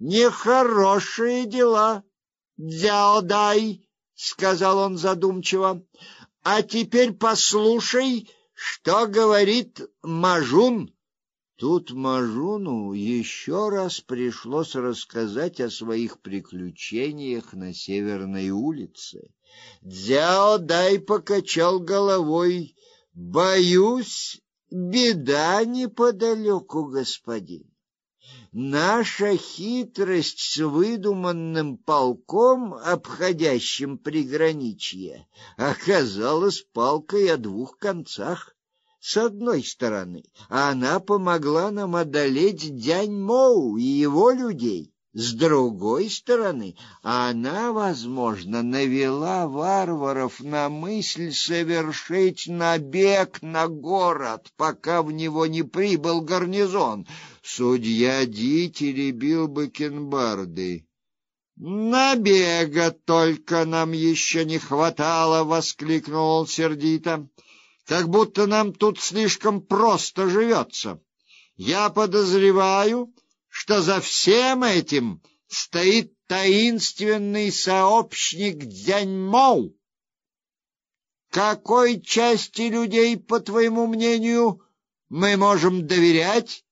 Нехорошие дела, Дзяодай, сказал он задумчиво. А теперь послушай, что говорит Мажун. Тут Мажуну еще раз пришлось рассказать о своих приключениях на Северной улице. Дзяо Дай покачал головой. Боюсь, беда неподалеку, господин. Наша хитрость с выдуманным полком, обходящим приграничье, оказалась палкой о двух концах. С одной стороны, она помогла нам одолеть Дянь Моу и его людей. С другой стороны, она, возможно, навела варваров на мысль совершить набег на город, пока в него не прибыл гарнизон. Судья Ди теребил бакенбарды. «Набега только нам еще не хватало!» — воскликнул он сердито как будто нам тут слишком просто живется. Я подозреваю, что за всем этим стоит таинственный сообщник Дзяньмоу. Какой части людей, по твоему мнению, мы можем доверять?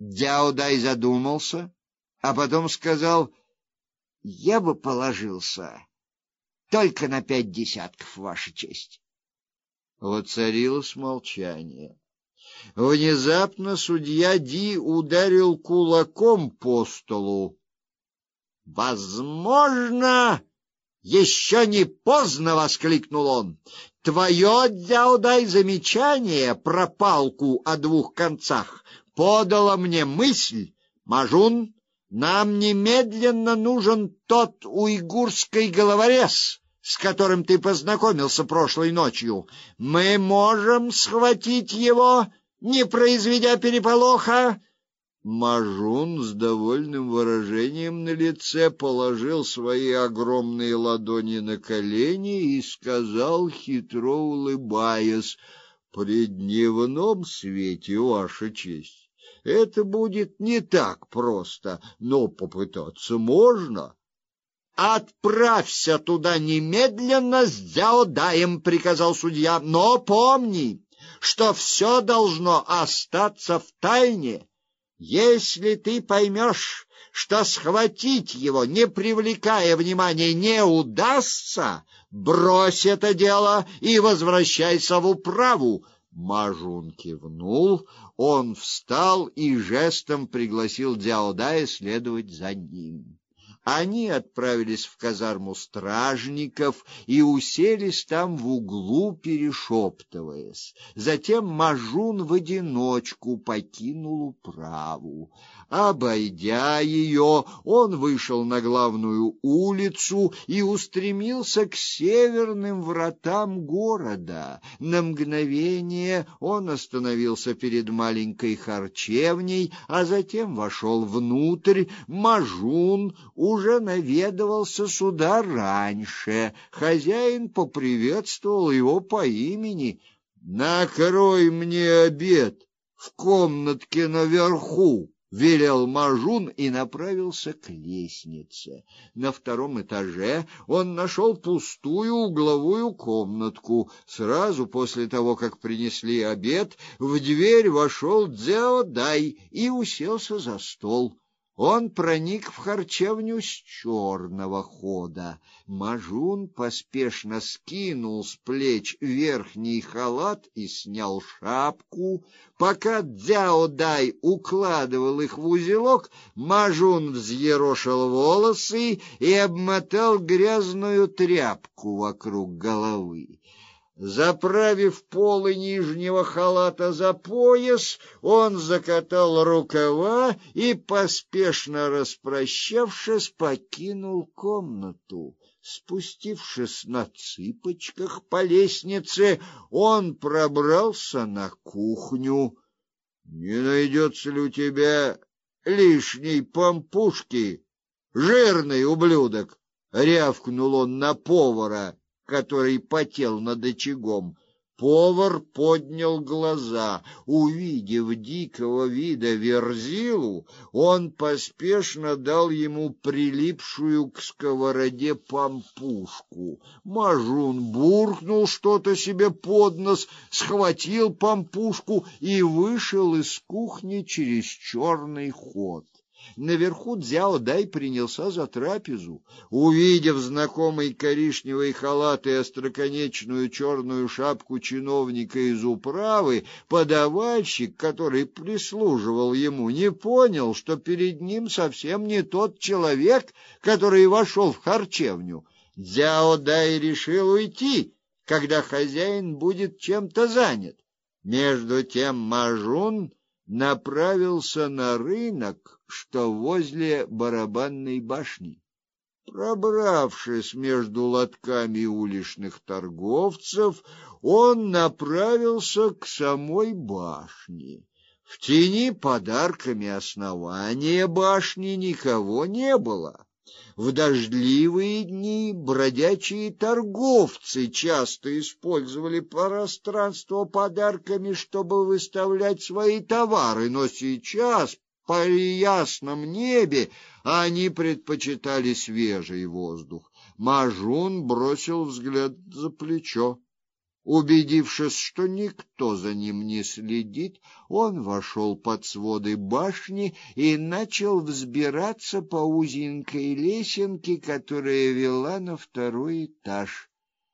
Дяудай задумался, а потом сказал: "Я бы положился только на пять десятков, ваша честь". Воцарилось молчание. Внезапно судья Ди ударил кулаком по столу. Возможно, еще не поздно, воскликнул он. Твое дяудай замечание про палку о двух концах подало мне мысль, Мажун, нам немедленно нужен тот уйгурский головорез с которым ты познакомился прошлой ночью. Мы можем схватить его, не произведя переполоха. Мажун с довольным выражением на лице положил свои огромные ладони на колени и сказал, хитро улыбаясь: "При дневном свете, ваша честь, это будет не так просто, но попытаться можно". Отправься туда немедленно с Дзяодаем, приказал судья. Но помни, что все должно остаться в тайне. Если ты поймешь, что схватить его, не привлекая внимания, не удастся, брось это дело и возвращайся в управу. Мажун кивнул, он встал и жестом пригласил Дзяодая следовать за ним. Они отправились в казарму стражников и уселись там в углу, перешептываясь. Затем Мажун в одиночку покинул управу. Обойдя ее, он вышел на главную улицу и устремился к северным вратам города. На мгновение он остановился перед маленькой харчевней, а затем вошел внутрь. Мажун уже наведывался сюда раньше. Хозяин поприветствовал его по имени. «Накрой мне обед в комнатке наверху!» велел Мажун и направился к лестнице. На втором этаже он нашел пустую угловую комнатку. Сразу после того, как принесли обед, в дверь вошел Дзяо Дай и уселся за стол. Он проник в харчевню с черного хода. Мажун поспешно скинул с плеч верхний халат и снял шапку. Пока Дзяо Дай укладывал их в узелок, Мажун взъерошил волосы и обмотал грязную тряпку вокруг головы. Заправив полы нижнего халата за пояс, он закатал рукава и, поспешно распрощавшись, покинул комнату. Спустившись на цыпочках по лестнице, он пробрался на кухню. Не найдется ли у тебя лишней помпушки, жирный ублюдок? рявкнул он на повара который потел над очагом. Повар поднял глаза. Увидев дикого вида верзилу, он поспешно дал ему прилипшую к сковороде пампушку. Мажун буркнул что-то себе под нос, схватил пампушку и вышел из кухни через черный ход. Наверху Дзяо Дай принялся за трапезу. Увидев знакомый коричневый халат и остроконечную черную шапку чиновника из управы, подавальщик, который прислуживал ему, не понял, что перед ним совсем не тот человек, который вошел в харчевню. Дзяо Дай решил уйти, когда хозяин будет чем-то занят. Между тем Мажун направился на рынок, что возле барабанной башни. Пробравшись между лотками уличных торговцев, он направился к самой башне. В тени подарками основания башни никого не было. В дождливые дни бродячие торговцы часто использовали пространство подарками, чтобы выставлять свои товары, но сейчас при ясном небе они предпочитали свежий воздух. Мажун бросил взгляд за плечо. Убедившись, что никто за ним не следит, он вошел под своды башни и начал взбираться по узенькой лесенке, которая вела на второй этаж.